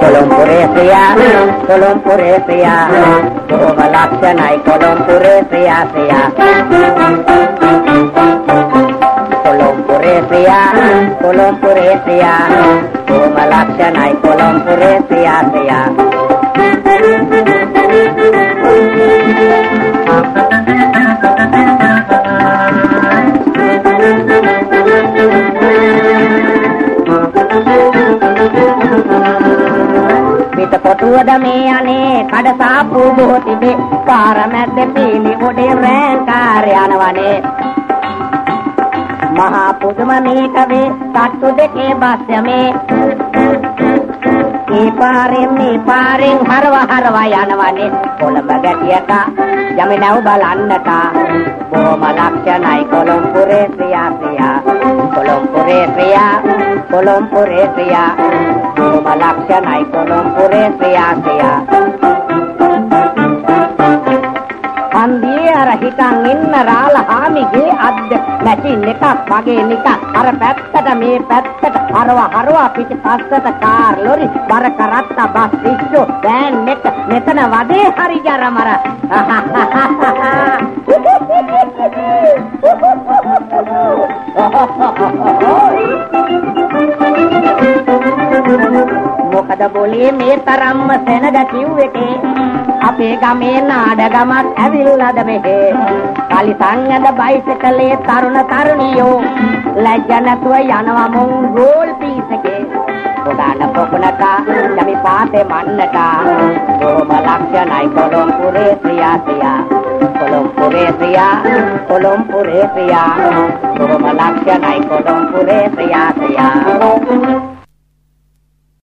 Colompurea fría, colompurea fría, kovalaksha nai colompurea fría fría. Colompurea. පිට පොටුවද මේ අනේ කඩ සාප්පු බොහෝ තිබේ පාර මැද්ද පීලි උඩේ රෑන්කාර යනවනේ මහා පුදුම මේකවේ තට්ටු දෙකේ බස් යමේ. මේ පාරෙන් මේ පාරෙන් හරව හරව යනවනේ. කොළඹ ගැටියට යමි නැව් බලන්නට. බොහොම ලක්ෂණයි කොළඹුරේ ප්‍රියා ප්‍රියා. කොළඹුරේ ප්‍රියා කොළඹුරේ ප්‍රියා. බොහොම ලක්ෂණයි කොළඹුරේ ප්‍රියා ප්‍රියා හන්දියේ අර හිටන් ඉන්න රාල හාමිගේ අද්ද මැචින් එකක් වගේ නිකන් අර පැත්තට මේ පැත්තට හරව හරව පිට පස්සට කාර් ලොරි බර කරත්ත බස් පිස්සු වෑන් එක මෙතන වදේ හරි ජරමර මොකද બોලේ මේ තරම්ම සෙනග කිව්වෙකේ. අපේ ගමේ නාඩගමක් ඇවිල්ලාද මෙහෙ. කලි සංගද බයිසිකලේ තරුණ තරුණියෝ. ලැජ්ජ නැතුව යනවා මුන් ගෝල් පීස් එකේ උඩාන පොකුණට යමි පාතේ මන්නට බොහොම ලක්ෂණයි කොළඹුරේ ප්‍රියා ප්‍රියා. කොළඹුරේ ප්‍රියා කොළඹුරේ ප්‍රියා. බොහොම ලක්ෂණයි කොළඹුරේ ප්‍රියා ප්‍රියා.